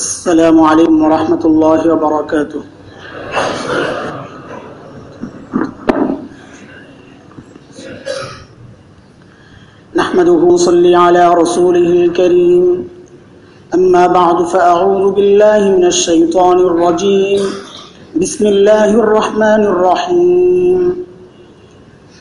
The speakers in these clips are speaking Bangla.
السلام عليكم ورحمة الله وبركاته. نحمده صلي على رسوله الكريم. أما بعد فأعوذ بالله من الشيطان الرجيم. بسم الله الرحمن الرحيم.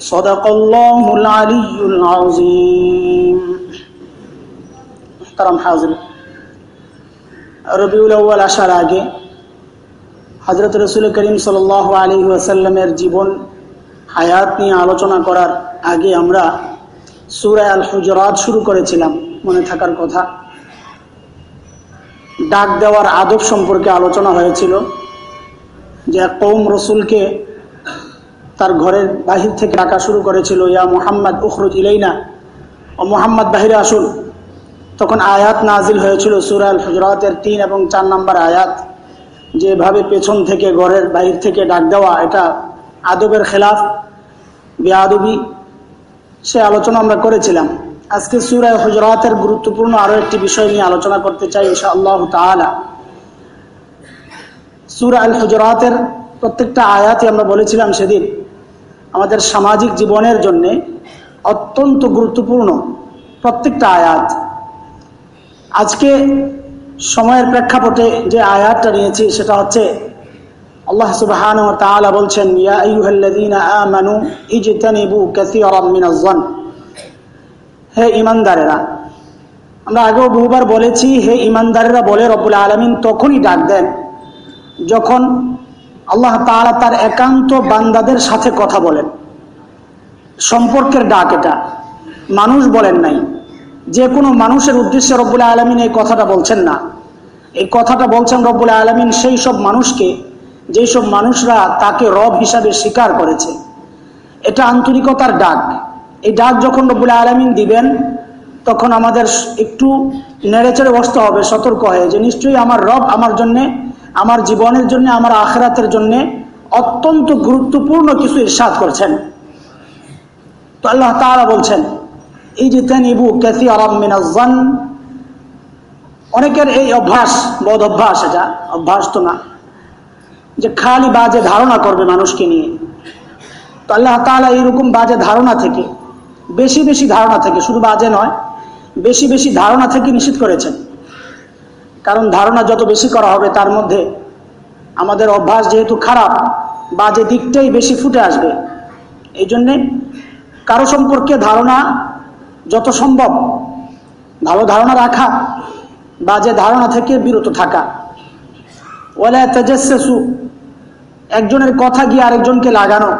صدق الله العلي العظيم محترم حاضر রবিউল আউ্য়াল আসার আগে হজরত রসুল করিম সাল আলী ওয়াসাল্লামের জীবন হায়াত নিয়ে আলোচনা করার আগে আমরা সুরায় আল হুজরাত শুরু করেছিলাম মনে থাকার কথা ডাক দেওয়ার আদব সম্পর্কে আলোচনা হয়েছিল যে কৌম রসুলকে তার ঘরের বাহির থেকে ডাকা শুরু করেছিল, ইয়া মোহাম্মদ, উখরুজ ইলাইনা। ও মোহাম্মদ, বাহিরে আসুন। তখন আয়াত নাজিল হয়েছিল সুরাল হুজরাতের তিন এবং চার নম্বর আয়াত। যেভাবে পেছন থেকে ঘরের বাহির থেকে ডাক দেওয়া, এটা আদবের খেলাফ বেআবি সে আলোচনা আমরা করেছিলাম। আজকে সুরায় হুজরাতের গুরুত্বপূর্ণ আরও একটি বিষয় নিয়ে আলোচনা করতে চাই ইনশা আল্লাহ তালা সুরা আল হুজরাতের প্রত্যেকটা আয়াতই আমরা বলেছিলাম সেদিন আমাদের সামাজিক জীবনের জন্য অত্যন্ত গুরুত্বপূর্ণ প্রত্যেকটা আয়াত। আজকে সময়ের প্রেক্ষাপটে যে আয়াতটা নিয়েছি, সেটা হচ্ছে আল্লাহ সুবহান ও তাআলা বলছেন, ইয়া আইয়ুহাল্লাযীনা আমানু ইজতানিবু হে ঈমানদারেরা, আমরা আগেও বহুবার বলেছি, হে ঈমানদারেরা বলে রব্বুল আলামিন তখনই ডাক দেন, যখন আল্লাহ তাআলা তার একান্ত বান্দাদের সাথে কথা বলেন। সম্পর্কের ডাক এটা। মানুষ বলেন নাই। যে কোনো মানুষের উদ্দেশ্যে রব্বুল আলমিন এই কথাটা বলছেন না। এই কথাটা বলছেন রব্বুল আলমিন সেই সব মানুষকে, যেই সব মানুষরা তাকে রব হিসাবে স্বীকার করেছে। এটা আন্তরিকতার ডাক। এই ডাক যখন রব্বুল আলমিন দিবেন, তখন আমাদের একটু নেড়েচেড়ে বসতে হবে, সতর্ক হয়ে যে নিশ্চয়ই আমার রব আমার জন্যে আমার জীবনের জন্য, আমার আখরাতের জন্য অত্যন্ত গুরুত্বপূর্ণ কিছু ইরশাদ করছেন। তো আল্লাহ তাআলা বলছেন এই যে তেনিবু ক্যাসি আরামিনাজন অনেকের এই অভ্যাস বদ অভ্যাস এটা, অভ্যাস তো না, যে খালি বাজে ধারণা করবে মানুষকে নিয়ে। তো আল্লাহ তালা এইরকম বাজে ধারণা থেকে, বেশি বেশি ধারণা থেকে, শুধু বাজে নয়, বেশি বেশি ধারণা থেকে নিষিদ্ধ করেছেন। কারণ ধারণা যত বেশি করা হবে, তার মধ্যে আমাদের অভ্যাস যেহেতু খারাপ, বাজে দিকটাই বেশি ফুটে আসবে। এই জন্যে কারও সম্পর্কে ধারণা যত সম্ভব, ভালো ধারণা রাখা, বাজে ধারণা থেকে বিরত থাকা। ওলা তেজস্সু একজনের কথা গিয়ে আরেকজনকে লাগানো,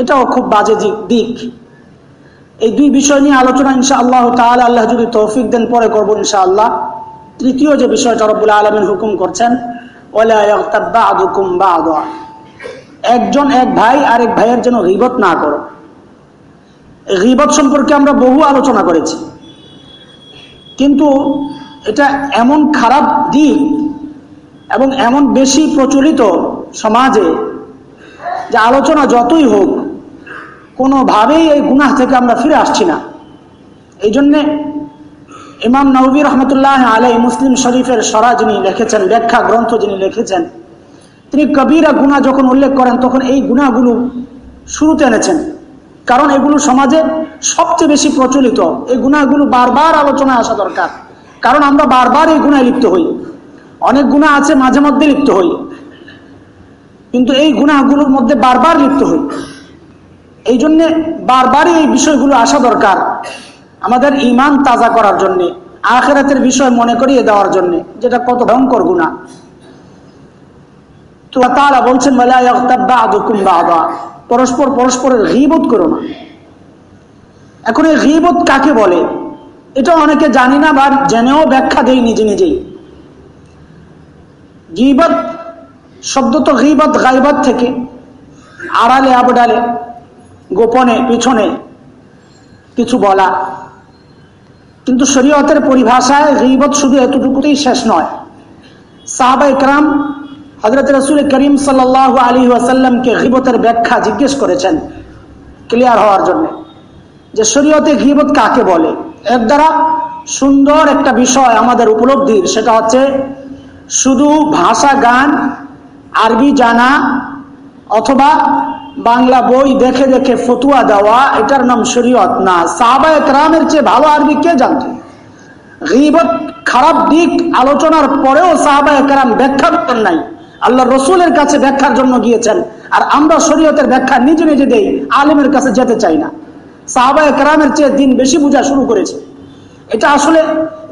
এটাও খুব বাজে দিক। এই দুই বিষয় নিয়ে আলোচনা ইনশা আল্লাহ তাহলে আল্লাহ যদি তৌফিক দেন, পরে করব ইনশা আল্লাহ তৃতীয় যে বিষয়টা রব্বুল আলমিন হুকুম করছেন একজন এক ভাই আরেক ভাইয়ের যেন রিবত না করো। রিবত সম্পর্কে আমরা বহু আলোচনা করেছি। কিন্তু এটা এমন খারাপ দিক এবং এমন বেশি প্রচলিত সমাজে যে আলোচনা যতই হোক, কোনোভাবেই এই গুনাহ থেকে আমরা ফিরে আসছি না। এই জন্যে ইমাম নবী রহমতুল্লাহ আলাই মুসলিম শরীফের সরা যিনি লিখেছেন, ব্যাখ্যা গ্রন্থ যিনি লিখেছেন, তিনি কবিরা গুণা যখন উল্লেখ করেন, তখন এই গুণাগুলো শুরুতে এনেছেন। কারণ এগুলো সমাজে সবচেয়ে বেশি প্রচলিত। এই গুণাগুলো বারবার আলোচনায় আসা দরকার। কারণ আমরা বারবার এই গুণায় লিপ্ত হই। অনেক গুণা আছে, মাঝে মধ্যে লিপ্ত হই। কিন্তু এই গুণাগুলোর মধ্যে বারবার লিপ্ত হই। এই জন্যে বারবারই এই বিষয়গুলো আসা দরকার। আমাদের ইমান তাজা করার জন্যে, আখেরাতের বিষয় মনে করিয়ে দেওয়ার জন্য, যেটা কত ভয়ঙ্কর গুণা। তো তারা বলছেন পরস্পর পরস্পরের ঘিবোধ করো না। এখন এই ঘিবোধ কাকে বলে? এটা অনেকে জানি না বা জেনেও ব্যাখ্যা দেই নিজে নিজেই। গিবত শব্দ তো গিবত গাইবত থেকে, আড়ালে আবডালে, গোপনে, পিছনে কিছু বলা। কিন্তু শরীয়তের পরিভাষায় গিবত শুধু এতটুকুতেই শেষ নয়। সাহাবা ইকরাম হজরত রসুল করিম সাল আলী ওয়াসাল্লামকে গিবতের ব্যাখ্যা জিজ্ঞেস করেছেন ক্লিয়ার হওয়ার জন্য যে শরীয়তে গিবত কাকে বলে? এর দ্বারা সুন্দর একটা বিষয় আমাদের উপলব্ধির, সেটা হচ্ছে শুধু ভাষা, গান, আরবি, জানা অথবা বাংলা বই দেখে দেখে ফতুয়া দেওয়া, এটার নাম শরীয়ত না। সাহাবা একরামের চেয়ে ভালো আরবি কে জানত গিবত খারাপ দিক আলোচনার পরেও সাহাবা একরাম ব্যাখ্যা করেন নাই। আল্লাহ রসুলের কাছে ব্যাখ্যার জন্য গিয়েছেন। আর আমরা শরীয়তের ব্যাখ্যা নিজে নিজে দেই, আলিমের কাছে যেতে চাই না। সাহাবা একরামের চেয়ে দিন বেশি বোঝা শুরু করেছে। এটা আসলে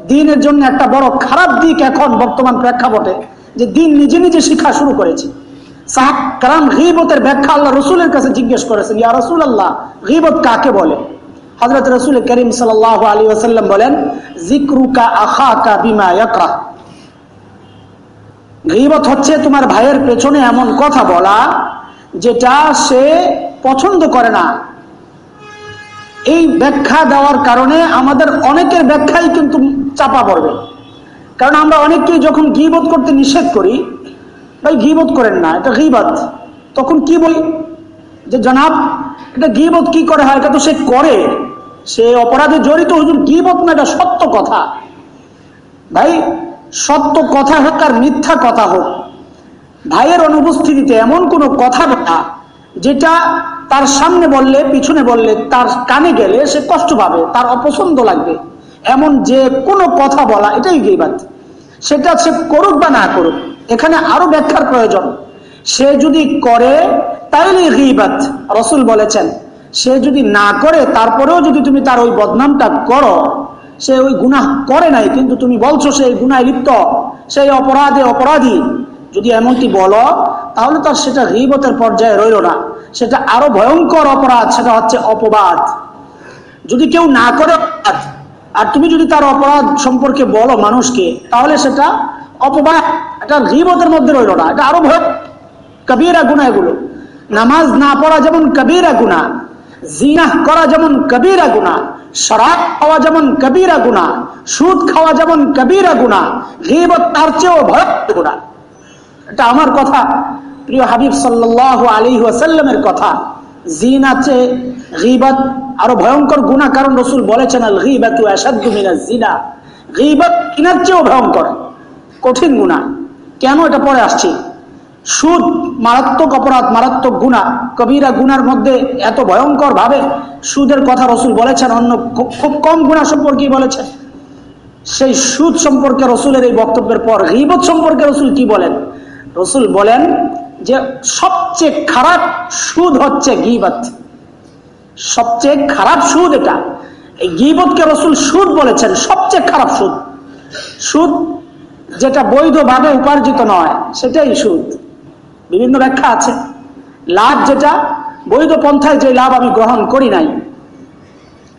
দিনের জন্য একটা বড় খারাপ দিক এখন বর্তমান প্রেক্ষাপটে, যে দিন নিজে নিজে শিক্ষা শুরু করেছে। রসুলের কাছে জিজ্ঞেস গিবত কাকে বলে? রসুল করিম আসাল্লাম বলেন কা গিবত হচ্ছে তোমার ভাইয়ের পেছনে এমন কথা বলা, যেটা সে পছন্দ করে না। এই ব্যাখ্যা দেওয়ার কারণে আমাদের অনেকের ব্যাখ্যাই কিন্তু চাপা পড়বে। কারণ আমরা অনেককেই যখন গিবোধ করতে নিষেধ করি ভাই গিবোধ করেন না, এটা গিবাদ তখন কি বলি? যে জনাব, এটা গিবোধ কি করে হয়? এটা তো সে করে। সে অপরাধে জড়িত, হুজুর গিবোধ না, এটা সত্য কথা। ভাই, সত্য কথা হোক আর মিথ্যা কথা হোক, ভাইয়ের অনুপস্থিতিতে এমন কোনো কথা না, যেটা তার সামনে বললে, পিছনে বললে, তার কানে গেলে সে কষ্ট পাবে, তার অপছন্দ লাগবে। এমন যে কোনো কথা বলা, এটাই গেইবাদ সেটা সে করুক বা না করুক এখানে আরও ব্যাখ্যার প্রয়োজন। সে যদি করে, তাইলে গিবাদ রসুল বলেছেন। সে যদি না করে, তারপরেও যদি তুমি তার ওই বদনামটা করো, সে ওই গুনাহ করে নাই, কিন্তু তুমি বলছো সেই গুনায় লিপ্ত, সেই অপরাধে অপরাধী। যদি এমনটি বলো, তাহলে তার সেটা গিবতের পর্যায়ে রইল না। সেটা আরও ভয়ঙ্কর অপরাধ, সেটা হচ্ছে অপবাদ। যদি কেউ না করে, আর তুমি যদি তার অপরাধ সম্পর্কে বলো মানুষকে, তাহলে সেটা অপবাদ এটা গিবতের মধ্যে রইল না, এটা আরও ভয় কবিরা গুণা এগুলো। নামাজ না পড়া যেমন কবিরা গুণা জিনা করা যেমন কবিরা গুণা শরাব খাওয়া যেমন কবিরা গুণা সুদ খাওয়া যেমন কবিরা গুণা গিবত তার চেয়েও ভয়ঙ্কর গুণা এটা আমার কথা, প্রিয় হাবিব সাল্লাহ আলী ওয়াসাল্লামের কথা। জিন আছে গিবত আরও ভয়ঙ্কর গুণা কারণ রসুল বলেছেন আল গিবাতু জিনা। গিবত কিনার চেয়েও ভয়ঙ্কর। কঠিন গুণা। কেন এটা পরে আসছি? সুদ, মারাত্মক অপরাধ, মারাত্মক গুণা। কবিরা গুনার মধ্যে এত ভয়ঙ্কর ভাবে সুদের কথা রসুল বলেছেন, অন্য খুব কম গুণা সম্পর্কে বলেছেন। সেই সুদ সম্পর্কে রসুলের এই বক্তব্যের পর গিবত সম্পর্কে রসুল কি বলেন? রসুল বলেন যে, সবচেয়ে খারাপ সুদ হচ্ছে গিবত। সবচেয়ে খারাপ সুদ এটা। এই গিবতকে রসুল সুদ বলেছেন, সবচেয়ে খারাপ সুদ। সুদ যেটা বৈধভাবে উপার্জিত নয়, সেটাই সুদ। বিভিন্ন ব্যাখ্যা আছে। লাভ যেটা, বৈধ পন্থায় যে লাভ আমি গ্রহণ করি নাই,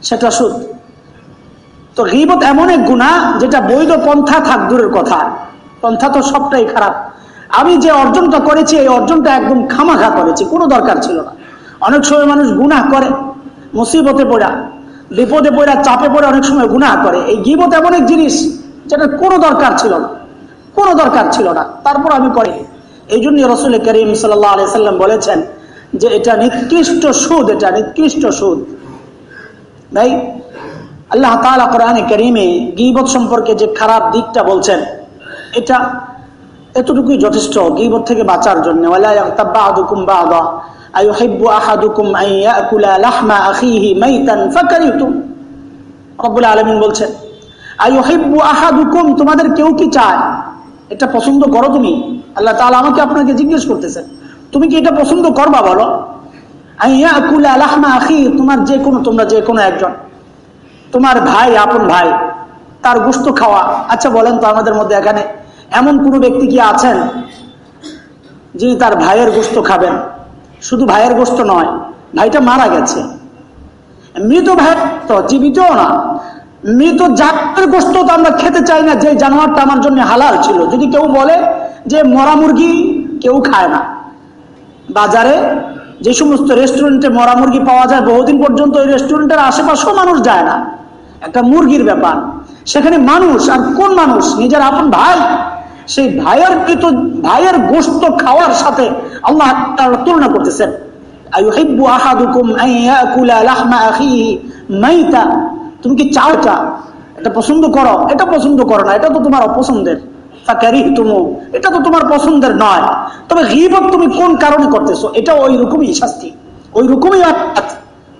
সেটা সুদ। তো গিবত এমন এক গুণা যেটা বৈধ পন্থা থাক, দূরের কথা। পন্থা তো সবটাই খারাপ। আমি যে অর্জনটা করেছি, এই অর্জনটা একদম খামাখা করেছি, কোনো দরকার ছিল না। অনেক সময় মানুষ গুনাহ করে, মুসিবতে পড়া, বিপদে পড়া, চাপে পড়ে, অনেক সময় গুনাহ করে। এই গিবত এমন এক জিনিস যেটা কোনো দরকার ছিল না। কোনো দরকার ছিল না। তারপর আমি করি। এই জন্য রসুল করিম সাল্লাম বলেছেন যে এটা নিকৃষ্ট সুদ, এটা নিকৃষ্ট সুদ। ভাই আল্লাহ তালা কোরআনে করিমে গিবত সম্পর্কে যে খারাপ দিকটা বলছেন, এটা এতটুকুই যথেষ্ট গিবত থেকে বাঁচার জন্য। বলছেন তোমাদের কেউ কি চায়? এটা পছন্দ করো তুমি। আল্লাহ তাআলা আমাকে আপনাকে জিজ্ঞেস করতেছেন, তুমি কি এটা পছন্দ করবা বলো? তোমার যে কোনো, তোমরা যে কোনো একজন। তোমার ভাই, আপন ভাই, তার গুস্ত খাওয়া। আচ্ছা বলেন তো আমাদের মধ্যে এখানে এমন কোন ব্যক্তি কি আছেন যিনি তার ভাইয়ের গোস্ত খাবেন? শুধু ভাইয়ের গোস্ত নয়, ভাইটা মারা গেছে। মৃত ভাই তো জীবিতও না। মৃত জাতের গোস্ত তো আমরা খেতে চাই না, যে জানোয়ারটা আমার জন্য হালাল ছিল। যদি কেউ বলে যে মরা মুরগি, কেউ খায় না। বাজারে যে সমস্ত রেস্টুরেন্টে মরা মুরগি পাওয়া যায়, বহুদিন পর্যন্ত ওই রেস্টুরেন্টের আশেপাশেও মানুষ যায় না। একটা মুরগির ব্যাপার। সেখানে মানুষ, আর কোন মানুষ? নিজের আপন ভাই। সেই ভাইয়ের কৃত ভাইয়ের গোস্ত খাওয়ার সাথে আল্লাহ তুলনা করতেছেন। তুমি কি চাও চা এটা পছন্দ করো? এটা পছন্দ করো না, এটা তো তোমার অপছন্দের। এটা তো তোমার পছন্দের নয়। তবে তুমি কোন কারণে করতেছো? এটা ওই রকমই শাস্তি ওই রকমই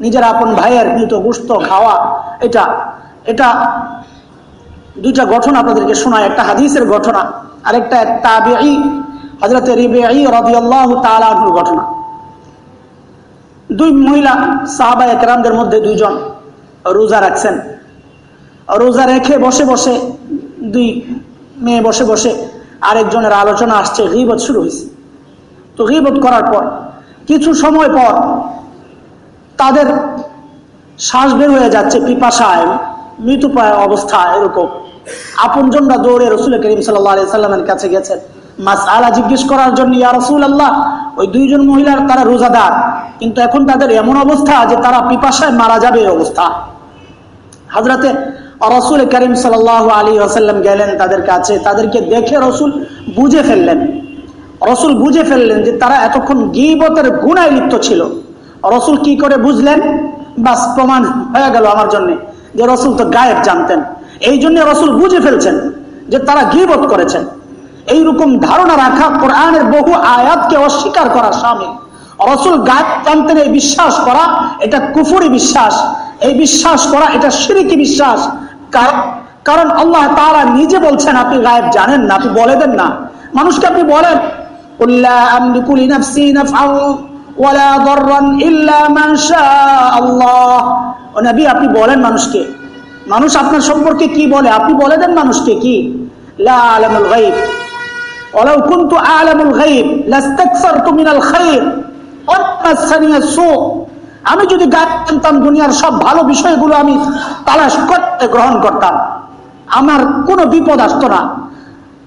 নিজের আপন ভাইয়ের মৃত গোস্ত খাওয়া, এটা। এটা দুইটা ঘটনা আপনাদেরকে শোনায়। একটা হাদিসের ঘটনা আরেকটা তাবেই রবিআল্লাহ ঘটনা। দুই মহিলা সাহাবা একরামদের মধ্যে দুইজন রোজা রাখছেন। রোজা রেখে বসে বসে দুই মেয়ে বসে বসে আরেকজনের আলোচনা আসছে, গিবত শুরু হয়েছে। তো গিবত করার পর, কিছু সময় পর তাদের শ্বাস বের হয়ে যাচ্ছে পিপাসায় মৃত্যুপ্রায় অবস্থা এরকম। আপনজনরা দৌড়ে রসুল করিম সাল্লামের কাছে গেছেন মাস আলা জিজ্ঞেস করার জন্য, ইয়া রসুল আল্লাহ ওই দুইজন মহিলার তারা রোজাদার, কিন্তু এখন তাদের এমন অবস্থা যে তারা পিপাসায় মারা যাবে এই অবস্থা। হাজরাতে রসুল করিম সাল আলী আসাল্লাম গেলেন তাদের কাছে, তাদেরকে দেখে রসুল বুঝে ফেললেন। রসুল বুঝে ফেললেন যে তারা এতক্ষণ গিবতের গুণায় লিপ্ত ছিল। রসুল কি করে বুঝলেন? বাস, প্রমাণ হয়ে গেল আমার জন্য যে রসুল তো গায়েব জানতেন। এই জন্য রসুল বুঝে ফেলছেন যে তারা গিবত করেছেন। এইরকম ধারণা রাখা কোরআনের বহু আয়াতকে অস্বীকার করা সামিল। রসুল গায়েব জানতেন এই বিশ্বাস করা এটা কুফুরি বিশ্বাস এই বিশ্বাস করা এটা সিরিকি বিশ্বাস কারণ আল্লাহ তারা নিজে বলছেন আপনি গায়েব জানেন না আপনি বলে দেন না মানুষকে আপনি বলেন আপনি বলেন মানুষকে মানুষ আপনার সম্পর্কে কি বলে আপনি বলে দেন মানুষকে কি আলমুল গাইব ولو كنت أعلم الغيب لاستكثرت من الخير ومسني السوء আমি যদি গাছ জানতাম দুনিয়ার সব ভালো বিষয়গুলো আমি তালাশ করতে গ্রহণ করতাম। আমার কোনো বিপদ আসতো না।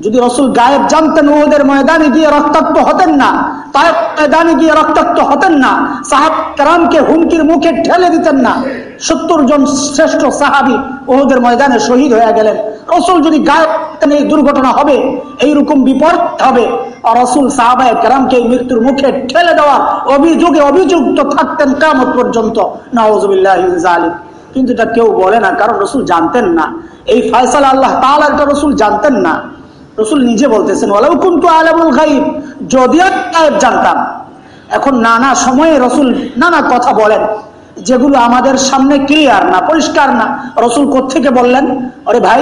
যদি রসুল গায়েব জানতেন ওদের ময়দানে গিয়ে রক্তাক্ত হতেন না তার ময়দানে গিয়ে রক্তাক্ত হতেন না সাহাব কারামকে হুমকির মুখে ঠেলে দিতেন না, সত্তর জন শ্রেষ্ঠ সাহাবি ওদের ময়দানে শহীদ হয়ে গেলেন। রসুল যদি গায়েব দুর্ঘটনা হবে, এইরকম বিপদ হবে রসুল সাহাবায় কারামকে মৃত্যুর মুখে ঠেলে দেওয়ার অভিযোগে অভিযুক্ত থাকতেন কামত পর্যন্ত। নওয়াজ কিন্তু এটা কেউ বলে না, কারণ রসুল জানতেন না। এই ফয়সালা আল্লাহ তাহলে রসুল জানতেন না। রসুল নিজে বলতেছেন ওলাউ কিন্তু আলমুল গাইব যদিও গায়েব জানতাম। এখন নানা সময়ে রসুল নানা কথা বলেন। যেগুলো আমাদের সামনে ক্লিয়ার না, পরিষ্কার না। রসুল থেকে বললেন? আরে ভাই,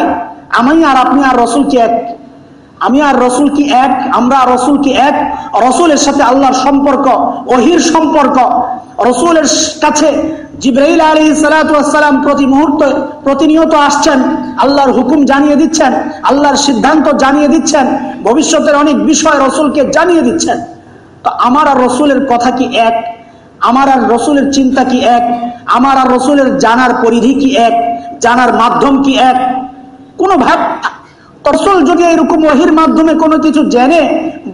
আমি আর আপনি আর রসুল কি এক আমি আর রসুল কি এক? আমরা রসুল কি এক? রসুলের সাথে আল্লাহর সম্পর্ক অহির সম্পর্ক। রসুলের কাছে জিব্রাইল আলী সালাতাম প্রতি মুহূর্তে প্রতিনিয়ত আসছেন, আল্লাহর হুকুম জানিয়ে দিচ্ছেন, আল্লাহর সিদ্ধান্ত জানিয়ে দিচ্ছেন, ভবিষ্যতের অনেক বিষয় রসুলকে জানিয়ে দিচ্ছেন। তো আমার আর রসুলের কথা কি এক? আমার আর রসুলের চিন্তা কি এক? আমার আর রসুলের জানার পরিধি কি এক? জানার মাধ্যম কি এক? কোনো ভাব রসুল যদি এরকম ওহির মাধ্যমে কোনো কিছু জেনে,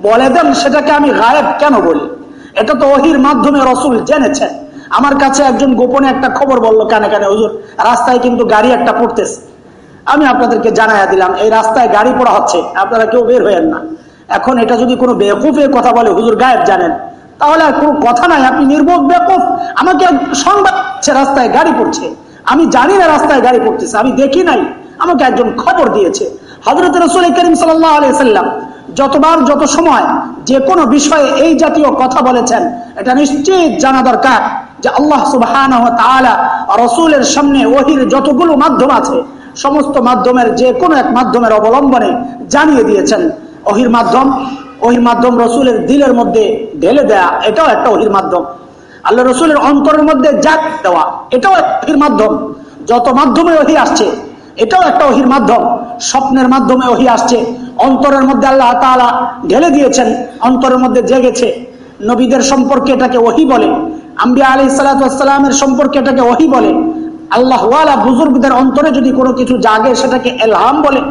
বলে দেন, সেটাকে আমি গায়েব কেন বলি? এটা তো ওহির মাধ্যমে রসুল জেনেছেন। আমার কাছে একজন গোপনে একটা খবর বলল কানে কানে, হুজুর, রাস্তায় কিন্তু গাড়ি একটা পড়তেছে। আমি আপনাদেরকে জানাইয়া দিলাম, এই রাস্তায় গাড়ি পড়া হচ্ছে, আপনারা কেউ বের হয়েন না। এখন এটা যদি কোনো বেকুফের কথা বলে, হুজুর, গায়েব জানেন। তাহলে আর কোনো কথা নাই, আপনি নির্বোধ বেকুফ আমাকে সংবাদ রাস্তায় গাড়ি পড়ছে। আমি জানি না রাস্তায় গাড়ি পড়তেছে, আমি দেখি নাই। আমাকে একজন খবর দিয়েছে হজরত রসুল করিম সাল্লাম যতবার যত সময় যে কোনো বিষয়ে এই জাতীয় কথা বলেছেন, এটা নিশ্চিত জানা দরকার যে আল্লাহ সুবাহ রসুলের সামনে ওহির যতগুলো মাধ্যম আছে, সমস্ত মাধ্যমের যে কোনো এক মাধ্যমের অবলম্বনে জানিয়ে দিয়েছেন। ওহির মাধ্যম ওহির মাধ্যম রসুলের দিলের মধ্যে ঢেলে দেয়া, এটাও একটা ওহির মাধ্যম। আল্লাহ রসুলের অন্তরের মধ্যে জাগ দেওয়া, এটাও ওহির মাধ্যম। যত মাধ্যমে ওহি আসছে এটাও একটা ওহির মাধ্যম। স্বপ্নের মাধ্যমে ওহি আসছে। অন্তরের মধ্যে আল্লাহ তালা ঢেলে দিয়েছেন। অন্তরের মধ্যে জেগেছে। নবীদের সম্পর্কে এটাকে ওহি বলে। আম্বিয়া আলি সালাতামের সম্পর্কে এটাকে ওহি বলে। আল্লাহওয়ালা বুজুর্গদের অন্তরে যদি কোনো কিছু জাগে, সেটাকে এলহাম বলে।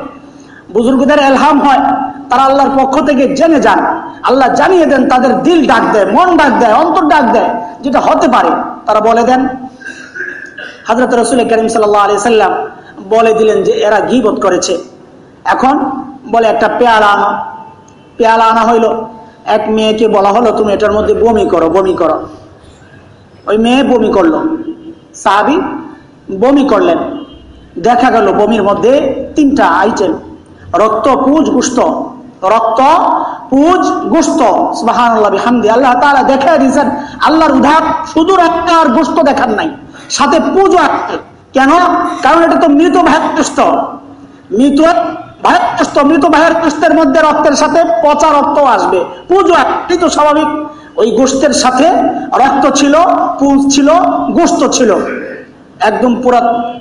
বুজুর্গদের এলহাম হয়, তারা আল্লাহর পক্ষ থেকে জেনে যান। আল্লাহ জানিয়ে দেন, তাদের দিল ডাক দেয়, মন ডাক দেয়, অন্তর ডাক দেয়, যেটা হতে পারে। তারা বলে দেন হাজরত রসুল করিম সাল্লাহ আলি সাল্লাম বলে দিলেন যে এরা গিবত করেছে। এখন বলে একটা পেয়ালা আনো। পেয়ালা আনা হইল। এক মেয়েকে বলা হলো, তুমি এটার মধ্যে বমি করো বমি করো। ওই মেয়ে বমি করল। সাহাবি বমি করলেন। দেখা গেল বমির মধ্যে তিনটা আইটেম রক্ত, পুজ, গুস্ত। রক্ত, পুজ, গুস্ত। হামদি আল্লাহ তালা দেখে দিয়েছেন, আল্লাহর উধার শুধু রক্ত আর গুস্ত দেখার নাই, সাথে পুজো আছে। কেন? কারণ এটা তো মৃত ভাইয়ের মৃত ভাইয়ের মৃত ভাইয়ের মধ্যে রক্তের সাথে পচা রক্ত আসবে। পুজো একটি তো স্বাভাবিক। ওই গোষ্ঠের সাথে রক্ত ছিল, পুঁজ ছিল, গোস্ত ছিল। একদম পুরো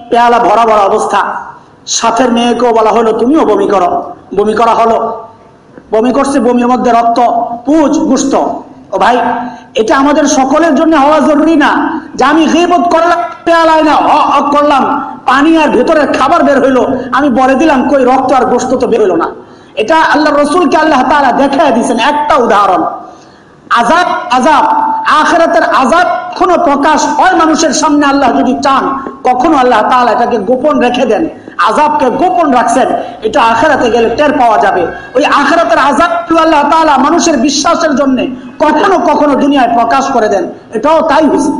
পেয়ালা ভরা ভরা অবস্থা। সাথের মেয়েকেও বলা হলো, তুমিও বমি করো। বমি করা হলো। বমি করছে, বমির মধ্যে রক্ত, পুজ, গুস্ত। ও ভাই, এটা আমাদের সকলের জন্য হওয়া জরুরি না। যে আমি গেবত করলাম, পেয়ালায় না অক করলাম, পানি আর ভেতরের খাবার বের হইল, আমি বলে দিলাম, কই, রক্ত আর গোস্ত তো বের হইল না। এটা আল্লাহ রসুলকে আল্লাহ তালা দেখা দিয়েছেন, একটা উদাহরণ। আজাব আজাব আখেরাতের আজাব কখনো প্রকাশ হয় মানুষের সামনে আল্লাহ যদি চান, কখনো আল্লাহ তালা এটাকে গোপন রেখে দেন। আজাবকে গোপন রাখছেন, এটা আখেরাতে গেলে টের পাওয়া যাবে। ওই আখেরাতের আজাব আল্লাহ তালা মানুষের বিশ্বাসের জন্য কখনো কখনো দুনিয়ায় প্রকাশ করে দেন, এটাও তাই হয়েছে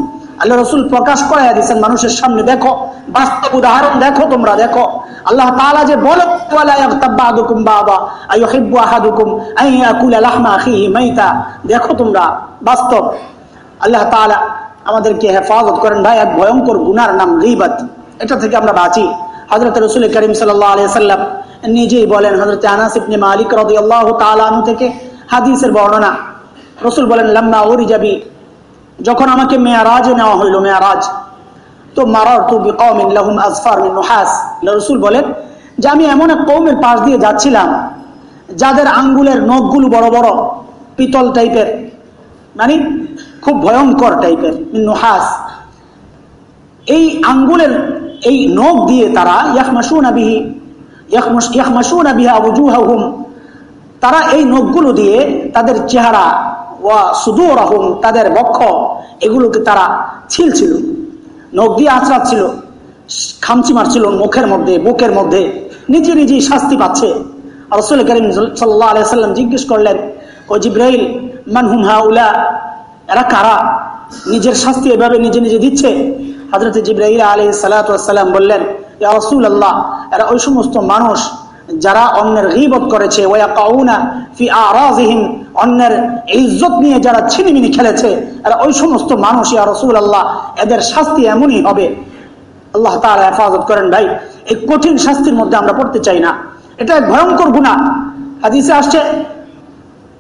আল্লাহ রসুল প্রকাশ করাই দিচ্ছেন মানুষের সামনে দেখো, বাস্তব উদাহরণ দেখো, তোমরা দেখো। আল্লাহ তালা যে বলো দেখো তোমরা, বাস্তব। আল্লাহ তালা আমাদেরকে হেফাজত করেন, ভাই, এক ভয়ঙ্কর গুনার নাম রিবাত এটা থেকে আমরা বাঁচি। হজরত রসুল করিম সাল্লাম নিজেই বলেন হজরত আনাস ইবনে মালিক রদি আল্লাহ তালু থেকে হাদিসের বর্ণনা। রসুল বলেন লম্বা ওরি যাবি যখন আমাকে মেয়ারাজে নেওয়া হইল, মেয়ারাজ, তো মারার তু বিকমিন আজফার রসুল বলেন যে আমি এমন এক কৌমের পাশ দিয়ে যাচ্ছিলাম, যাদের আঙ্গুলের নখগুলো বড় বড়, পিতল টাইপের মানে খুব ভয়ঙ্কর টাইপের নুহাস। এই আঙ্গুলের এই নখ দিয়ে তারা ইয়াহমাসুনা বিহি ইয়াহমাসুনা বিহা আবুজুহাহুম তারা এই নখগুলো দিয়ে তাদের চেহারা সুদুর আহম তাদের বক্ষ, এগুলোকে তারা ছিলছিল। নখ দিয়ে আঁচড়াচ্ছিল, খামচি মারছিল মুখের মধ্যে, বুকের মধ্যে। নিজে নিজেই শাস্তি পাচ্ছে। রসুল করিম সাল্লাহ আলাইসাল্লাম জিজ্ঞেস করলেন, ও জিব্রাইল মানহুম হা উলা এরা কারা? নিজের শাস্তি এভাবে নিজে নিজে দিচ্ছে? হজরত জিব্রাহিল আলী সালাতাম বললেন রসুল আল্লাহ এরা ওই সমস্ত মানুষ যারা অন্যের গিবত করেছে অন্যের ইজ্জত নিয়ে যারা ছিনিমিনি খেলেছে, এরা ওই সমস্ত মানুষ, ইয়া রসুল আল্লাহ এদের শাস্তি এমনই হবে। আল্লাহ তালা হেফাজত করেন ভাই, এই কঠিন শাস্তির মধ্যে আমরা পড়তে চাই না। এটা এক ভয়ঙ্কর গুণা হাদিসে আসছে,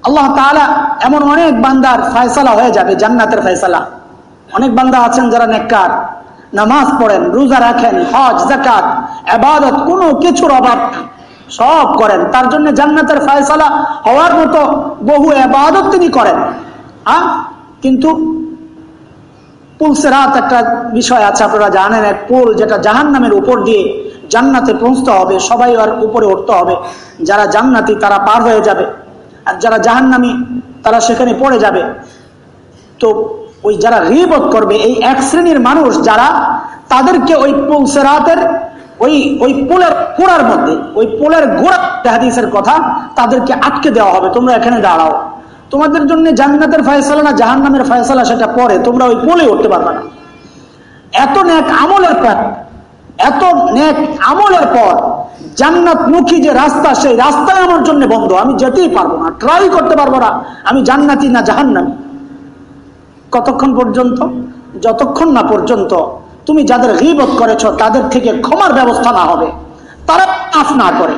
আল্লাহ তালা এমন অনেক বান্দার ফয়সালা হয়ে যাবে, জান্নাতের ফয়সালা। অনেক বান্দা আছেন যারা নেককার, নামাজ পড়েন, রোজা রাখেন, হজ জাকাত এবাদত কোনো কিছুর অভাব সব করেন। তার জন্য জান্নাতের ফয়সালা হওয়ার মতো বহু এবাদত তিনি করেন। হ্যাঁ কিন্তু পুলসেরাত একটা বিষয় আছে, আপনারা জানেন, এক পুল যেটা জাহান নামের উপর দিয়ে জান্নাতে পৌঁছতে হবে, সবাই আর উপরে উঠতে হবে। যারা জান্নাতি, তারা পার হয়ে যাবে। আর যারা জাহান্নামি, তারা সেখানে পড়ে যাবে। তো ওই যারা রিবত করবে, এই এক শ্রেণির মানুষ যারা, তাদেরকে ওই পুলসেরাতের ওই ওই পোলের গোড়ার মধ্যে, ওই পোলের গোড়া হাদিসের কথা তাদেরকে আটকে দেওয়া হবে। তোমরা এখানে দাঁড়াও। তোমাদের জন্য জান্নাতের ফয়সালা না জাহান নামের ফয়সালা সেটা পরে। তোমরা ওই পোলে উঠতে পারবে না। এত ন্যাক আমলের পর, এত ন্যাক আমলের পর জান্নাত মুখী যে রাস্তা, সেই রাস্তায় আমার জন্য বন্ধ। আমি যেতেই পারব না। ট্রাই করতে পারব না। আমি জান্নাতি না জাহান্নামি। কতক্ষণ পর্যন্ত? যতক্ষণ না পর্যন্ত তুমি যাদের গিবত করেছ, তাদের থেকে ক্ষমার ব্যবস্থা না হবে। তারা আফ না করে।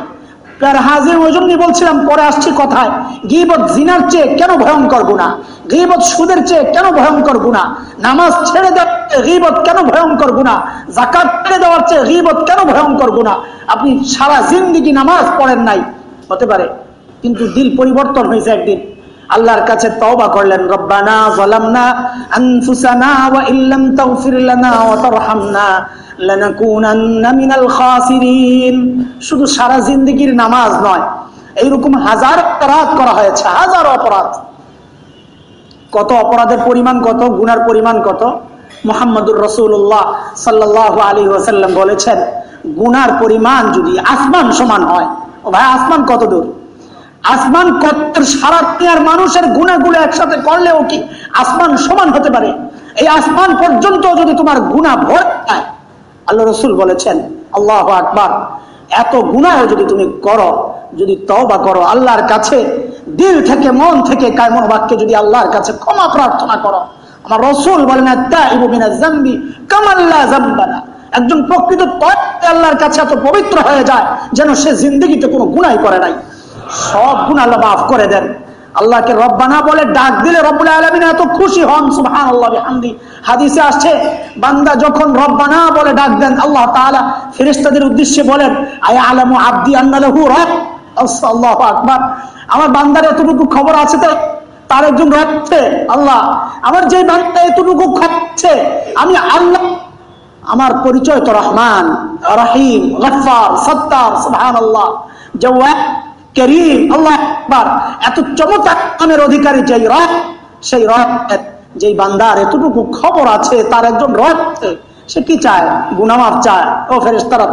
হাজির ওই জন্যই বলছিলাম, পরে আসছি কথায়, গিবত জিনার চেয়ে কেন ভয়ঙ্কর গুণা গিবত সুদের চেয়ে কেন ভয়ঙ্কর গুণা নামাজ ছেড়ে দেওয়ার গিবত কেন ভয়ঙ্কর গুণা জাকাত ছেড়ে দেওয়ার চেয়ে গিবত কেন ভয়ঙ্কর গুণা আপনি সারা জিন্দিগি নামাজ পড়েন নাই, হতে পারে, কিন্তু দিল পরিবর্তন হয়েছে একদিন। আল্লাহর কাছে তওবা করলেন, রব্বানা যালামনা আনফুসানা ওয়া ইল্লাম তাগফির লানা ওয়া তারহামনা লানাকুনান্না মিনাল খাসিরিন। শুধু সারা জিন্দেগীর নামাজ নয়, এইরকম হাজার অপরাধ করা হয়েছে, হাজার অপরাধ। কত অপরাধের পরিমাণ কত, গুনার পরিমাণ কত? মোহাম্মদুর রসুল্লাহ সাল্লাহ আলী ওসাল্লাম বলেছেন, গুনার পরিমাণ যদি আসমান সমান হয়, ও ভাই, আসমান কত দূর আসমান কত সারা দুনিয়ার মানুষের গুণাগুলো একসাথে করলেও কি আসমান সমান হতে পারে? এই আসমান পর্যন্ত যদি তোমার গুণা ভর পায় আল্লাহ রসুল বলেছেন, আল্লাহ আকবার। এত গুণাও যদি তুমি করো, যদি তওবা করো আল্লাহর কাছে, দিল থেকে মন থেকে কায়মন বাক্যে যদি আল্লাহর কাছে ক্ষমা প্রার্থনা করো, আমার রসুল বলেন কামাল্লা জাম্বানা। একজন প্রকৃত আল্লাহর কাছে এত পবিত্র হয়ে যায় যেন সে জিন্দগিতে কোনো গুণাই করে নাই। সব গুণ আল্লাহ মাফ করে দেন। আল্লাহকে রব্বানা বলে ডাক দিলে রব্বুল আলমিন এত খুশি হন সুহান আল্লাহ হামদি হাদিসে আসছে, বান্দা যখন রব্বানা বলে ডাক দেন, আল্লাহ তাআলা ফেরেশতাদের উদ্দেশ্যে বলেন আয় আলামু আব্দি আন্নালাহু রব? আল্লাহু আকবার। আমার বান্দার এতটুকু খবর আছে তো? তার একজন রাখছে আল্লাহ, আমার যে বান্দা এতটুকু খাচ্ছে, আমি আল্লাহ, আমার পরিচয় তো রহমান, রাহিম গফার সত্তার, সুবহানাল্লাহ। জওয়াব করিম, আল্লাহ একবার এত অধিকারী যেই সেই যেই বান্দার এতটুকু খবর আছে, তার একজন সে কি চায়? গুনামাফ চায়। ও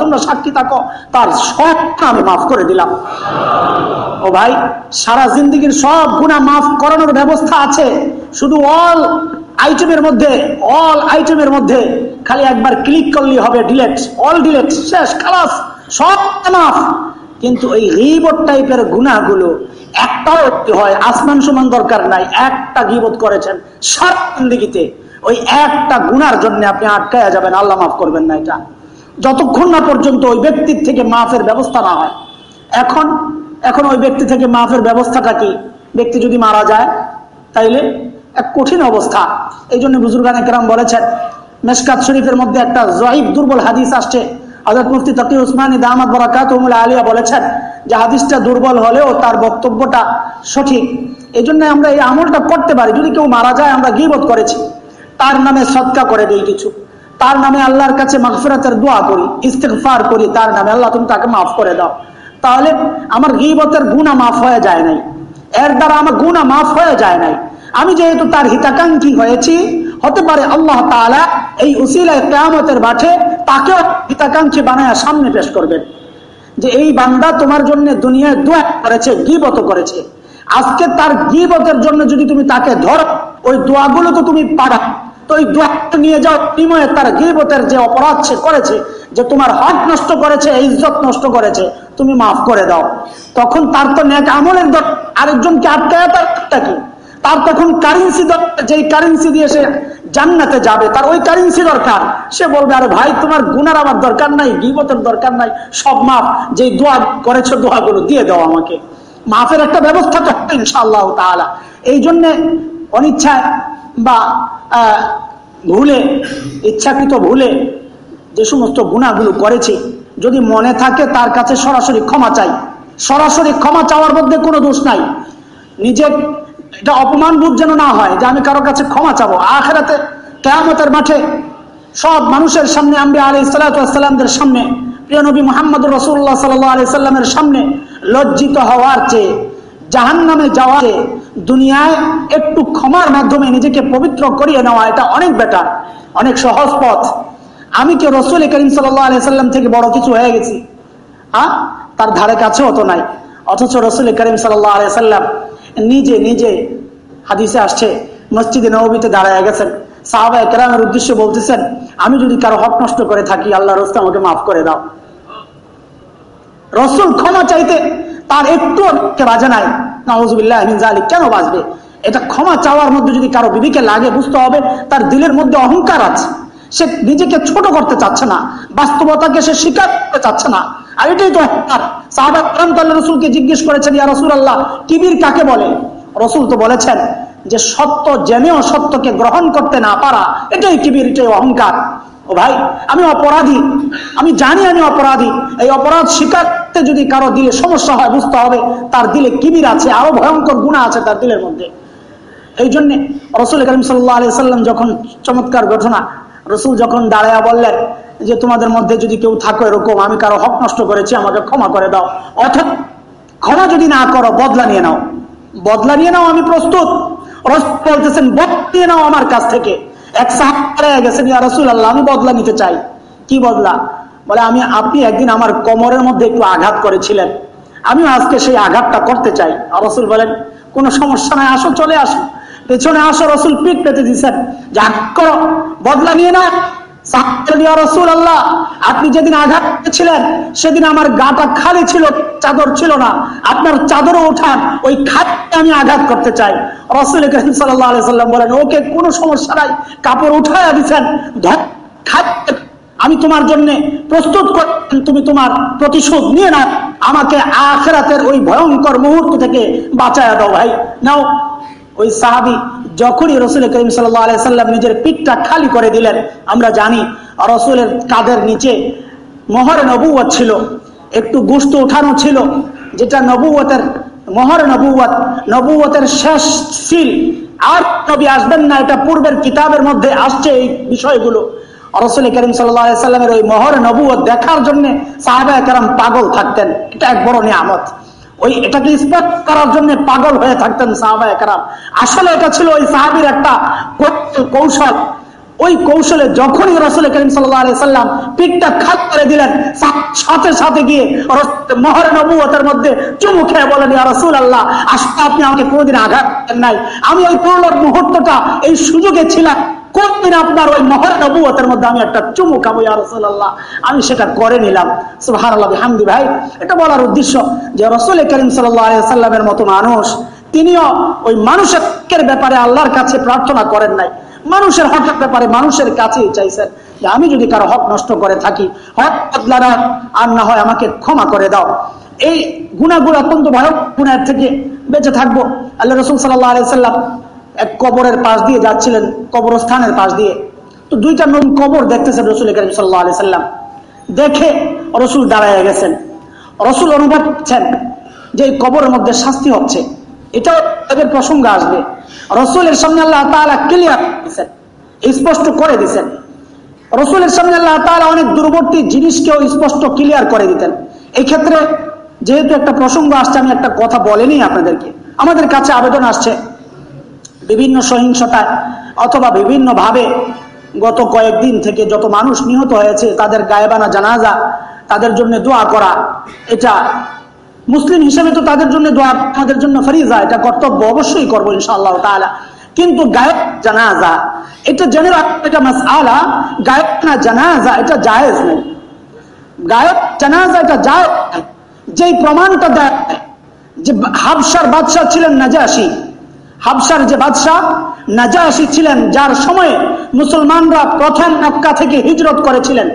তোমরা সাক্ষী থাকো, তার সব আমি মাফ করে দিলাম। ও ভাই, সারা জিন্দিগির সব গুণা মাফ করানোর ব্যবস্থা আছে। শুধু অল আইটেমের মধ্যে অল আইটেমের মধ্যে, খালি একবার ক্লিক করলেই হবে ডিলেট অল ডিলেট শেষ, খালাস, সব মাফ। কিন্তু এই গিবত টাইপের গুণাগুলো একটাও হয়, আসমান সমান দরকার নাই, একটা গিবত করেছেন সাত জিন্দিগিতে। ওই একটা গুনার জন্য আপনি আটকায়া যাবেন, আল্লাহ মাফ করবেন না এটা। যতক্ষণ না পর্যন্ত ওই ব্যক্তির থেকে মাফের ব্যবস্থা না হয়। এখন এখন ওই ব্যক্তি থেকে মাফের ব্যবস্থাটা কি? ব্যক্তি যদি মারা যায়, তাইলে এক কঠিন অবস্থা। এই জন্য বুজুর্গান একরাম বলেছেন মেসকাত শরীফের মধ্যে একটা জয়ীব দুর্বল হাদিস আসছে। হজরত মুফতি তকি উসমানী দামাদ বরাকাত আলিয়া বলেছেন যে হাদিসটা দুর্বল হলেও তার বক্তব্যটা সঠিক। এই জন্য আমরা এই আমলটা করতে পারি। যদি কেউ মারা যায়, আমরা গিবত করেছি। তার নামে সৎকা করে দিই কিছু। তার নামে আল্লাহর কাছে মাগফিরাতের দোয়া করি ইস্তেকফার করি, তার নামে আল্লাহ তুমি তাকে মাফ করে দাও। তাহলে আমার গিবতের গুণা মাফ হয়ে যায় নাই। এর দ্বারা আমার গুণা মাফ হয়ে যায় নাই। আমি যেহেতু তার হিতাকাঙ্ক্ষী হয়েছি হতে পারে আল্লাহ তালা এই উসিলায় কেয়ামতের মাঠে তাকেও হিতাকাঙ্ক্ষী বানায় সামনে পেশ করবেন। যে এই বান্দা তোমার জন্য দুনিয়ায় দোয়া করেছে, গিবত করেছে। আজকে তার গিবতের জন্য যদি তুমি তাকে ধর, ওই দোয়াগুলো তো তুমি পাড়া। তো ওই দোয়া নিয়ে যাও বিনিময়ে তার গিবতের যে অপরাধ সে করেছে, যে তোমার হক নষ্ট করেছে, ইজ্জত নষ্ট করেছে, তুমি মাফ করে দাও। তখন তার তো নেক আমলের আরেকজনকে আটকায় তার কি? তার তখন কারেন্সি যেই কারেন্সি দিয়ে সে জান্নাতে যাবে, তার ওই কারেন্সি দরকার। সে বলবে, আরে ভাই, তোমার গুনার আমার দরকার নাই বিপদের দরকার নাই, সব মাফ। যেই দোয়া করেছ দোয়াগুলো দিয়ে দাও আমাকে। মাফের একটা ব্যবস্থা তো ইনশাআল্লাহ তাহলে এই জন্যে অনিচ্ছায় বা ভুলে, ইচ্ছাকৃত ভুলে যে সমস্ত গুণাগুলো করেছে, যদি মনে থাকে তার কাছে সরাসরি ক্ষমা চাই। সরাসরি ক্ষমা চাওয়ার মধ্যে কোনো দোষ নাই। নিজে এটা অপমান বোধ যেন না হয় যে আমি কারও কাছে ক্ষমা চাবো। আখেরাতে, কেয়ামতের মাঠে সব মানুষের সামনে আমি আলী সালাতামদের সামনে, প্রিয় নবী মোহাম্মদ রসুল্লাহ সাল আলি সাল্লামের সামনে লজ্জিত হওয়ার চেয়ে জাহান নামে যাওয়ার দুনিয়ায় একটু ক্ষমার মাধ্যমে নিজেকে পবিত্র করিয়ে নেওয়া এটা অনেক বেটার অনেক সহজ পথ। আমি কি রসুল করিম সাল্লাহ আলি সাল্লাম থেকে বড় কিছু হয়ে গেছি? হ্যাঁ তার ধারে কাছেও তো নাই। অথচ রসুল করিম সাল্লাহ আলি নিজে নিজে হাদিসে আসছে, মসজিদে নবীতে দাঁড়ায় গেছেন। সাহাবা একরামের উদ্দেশ্যে বলতেছেন, আমি যদি কারও হক নষ্ট করে থাকি আল্লাহ রস্তে আমাকে মাফ করে দাও। রসুল ক্ষমা চাইতে তার একটু বাজে নাই। নজুবিল্লাহ কেন বাজবে? এটা ক্ষমা চাওয়ার মধ্যে যদি কারও বিবিকে লাগে, বুঝতে হবে, তার দিলের মধ্যে অহংকার আছে। সে নিজেকে ছোট করতে চাচ্ছে না, বাস্তবতাকে সে স্বীকার করতে চাচ্ছে না। আর এটাই তো রসুলকে জিজ্ঞেস করেছেন, ইয়া রসুল আল্লাহ কিবির কাকে বলে? রসুল তো বলেছেন যে, সত্য জেনেও সত্যকে গ্রহণ করতে না পারা, এটাই কিবির এটাই অহংকার। ও ভাই, আমি অপরাধী। আমি জানি আমি অপরাধী। এই অপরাধ স্বীকারতে যদি কারও দিলে সমস্যা হয়, বুঝতে হবে তার দিলে কিবির আছে, আরও ভয়ঙ্কর গুণা আছে তার দিলের মধ্যে। এই জন্যে রসুল করিম সাল্লাহ আলি সাল্লাম যখন চমৎকার ঘটনা রসুল যখন দাঁড়ায়া বললেন যে, তোমাদের মধ্যে যদি কেউ থাকো এরকম, আমি কারও হক নষ্ট করেছি, আমাকে ক্ষমা করে দাও। অর্থাৎ ক্ষমা যদি না করো, বদলা নিয়ে নাও। বদলা নিয়ে নাও, আমি প্রস্তুত। বলতেছেন বদলা নিয়ে নাও আমার কাছ থেকে। এক গেছেন, ইয়া রসুল আল্লাহ আমি বদলা নিতে চাই। কি বদলা? বলে, আমি, আপনি একদিন আমার কোমরের মধ্যে একটু আঘাত করেছিলেন। আমিও আজকে সেই আঘাতটা করতে চাই। রসুল বলেন, কোনো সমস্যা নাই, আসো, চলে আসো। পেছনে আসো, রসুল পিঠ পেতে দিচ্ছেন যা করো, বদলা নিয়ে না আপনি যেদিন আঘাত ছিলেন সেদিন আমার গাটা খালি ছিল, চাদর ছিল না। আপনার চাদরও উঠান ওই খাটটা আমি আঘাত করতে চাই। রসুল সাল্লাম বলেন, ওকে, কোনো সমস্যা নাই। কাপড় উঠায় দিচ্ছেন আমি তোমার জন্য প্রস্তুত করতেন তুমি তোমার প্রতিশোধ নিয়ে না আমাকে আখেরাতের ওই ভয়ঙ্কর মুহূর্ত থেকে বাঁচায় দাও ভাই। নাও ওই সাহাবি যখনই রসুল করিম সাল্লাম নিজের পিঠটা খালি করে দিলেন, আমরা জানি রসুলের কাদের নিচে মহর নবুয় ছিল, একটু গুস্ত উঠানো ছিল, যেটা নবুয়তের মহর নবুয়ত নবুয়তের শেষ সিল আর নবী আসবেন না, এটা পূর্বের কিতাবের মধ্যে আসছে এই বিষয়গুলো। রসুল করিম সাল্লামের ওই মহর নবুয় দেখার জন্য সাহাবা একরাম পাগল থাকতেন, এটা এক বড় নিয়ামত। ওই এটাকে স্পষ্ট করার জন্য পাগল হয়ে থাকতেন সাহাবা একরাম আসলে এটা ছিল ওই সাহাবির একটা কৌশল। ওই কৌশলে যখনই রসুল করিম সাল্লাম পিঠটা খাত করে দিলেন সাথে সাথে গিয়ে মহর নবুয়তের মধ্যে চুমু খেয়ে বলেন রসুল আল্লাহ আসলে আপনি আমাকে কোনোদিন আঘাত নাই। আমি ওই পুরোর মুহূর্তটা এই সুযোগে ছিলাম। কোনদিন আপনার ওই মহর নবুয়তের মধ্যে আমি একটা চুমু খাব রসুল্লাহ আমি সেটা করে নিলাম। আল্লাহ হামদি ভাই। এটা বলার উদ্দেশ্য যে রসুল করিম সাল্লামের মতো মানুষ, তিনিও ওই মানুষের ব্যাপারে আল্লাহর কাছে প্রার্থনা করেন নাই। মানুষের হকের ব্যাপারে মানুষের কাছেই চাইছেন যে আমি যদি কারও হক নষ্ট করে থাকি, হক বদলারা আর না হয় আমাকে ক্ষমা করে দাও। এই গুণাগুলো অত্যন্ত ভয়ক গুণের থেকে বেঁচে থাকব। আল্লাহ রসুল সাল্লাহ সাল্লাম এক কবরের পাশ দিয়ে যাচ্ছিলেন, কবরস্থানের পাশ দিয়ে। তো দুইটা নতুন কবর দেখতেছেন রসুল করিম সাল্লাহ আলি সাল্লাম। দেখে রসুল দাঁড়ায় গেছেন। রসুল অনুভব করছেন যে এই কবরের মধ্যে শাস্তি হচ্ছে। এটাও তাদের প্রসঙ্গ আসবে। রসুলের সামনে আল্লাহ তালা ক্লিয়ার দিচ্ছেন স্পষ্ট করে দিচ্ছেন রসুলের সামনে আল্লাহ তালা অনেক দূরবর্তী জিনিসকেও স্পষ্ট ক্লিয়ার করে দিতেন। এই ক্ষেত্রে যেহেতু একটা প্রসঙ্গ আসছে, আমি একটা কথা বলেনি আপনাদেরকে। আমাদের কাছে আবেদন আসছে বিভিন্ন সহিংসতায় অথবা বিভিন্নভাবে গত কয়েকদিন থেকে যত মানুষ নিহত হয়েছে, তাদের গায়েবানা জানাজা, তাদের জন্য দোয়া করা, এটা মুসলিম হিসেবে তো তাদের জন্য দোয়া, তাদের জন্য ফরিজা, এটা কর্তব্য অবশ্যই করব ইনশাআল্লাহ তালা কিন্তু গায়ক জানাজা, এটা জেনে এটা মাস আলা গায়ক না জানাজা, এটা জায়েজ নেই। গায়ক জানাজা, এটা যায় যেই প্রমাণটা দেয়, যে হাবসার বাদশাহ ছিলেন নাজাসী হাবসার যে বাদশাহ নাজাসী ছিলেন, যার সময়ে মুসলমানরা প্রথম মক্কা থেকে হিজরত করেছিলেন,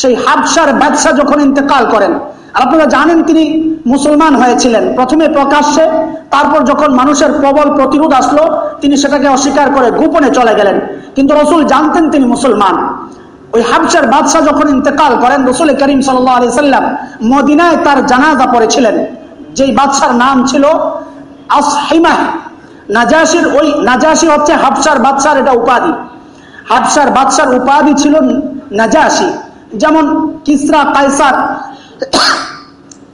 সেই হাবসার বাদশাহ যখন ইন্তেকাল করেন আপনারা জানেন তিনি মুসলমান হয়েছিলেন। প্রথমে প্রকাশ্যে, তারপর যখন মানুষের প্রবল প্রতিরোধ আসলো, তিনি সেটাকে অস্বীকার করে গোপনে চলে গেলেন। কিন্তু রসুল জানতেন তিনি মুসলমান। ওই হাবসার বাদশাহ যখন ইন্তেকাল করেন, রসুল করিম সাল্লাম মদিনায় তার জানাজা পড়েছিলেন। যেই বাদশার নাম ছিল আসহিমা নাজাসির ওই নাজাসি হচ্ছে হাফসার বাদশার এটা উপাধি। হাফসার বাদশার উপাধি ছিল নাজাসি। যেমন কিসরা কাইসার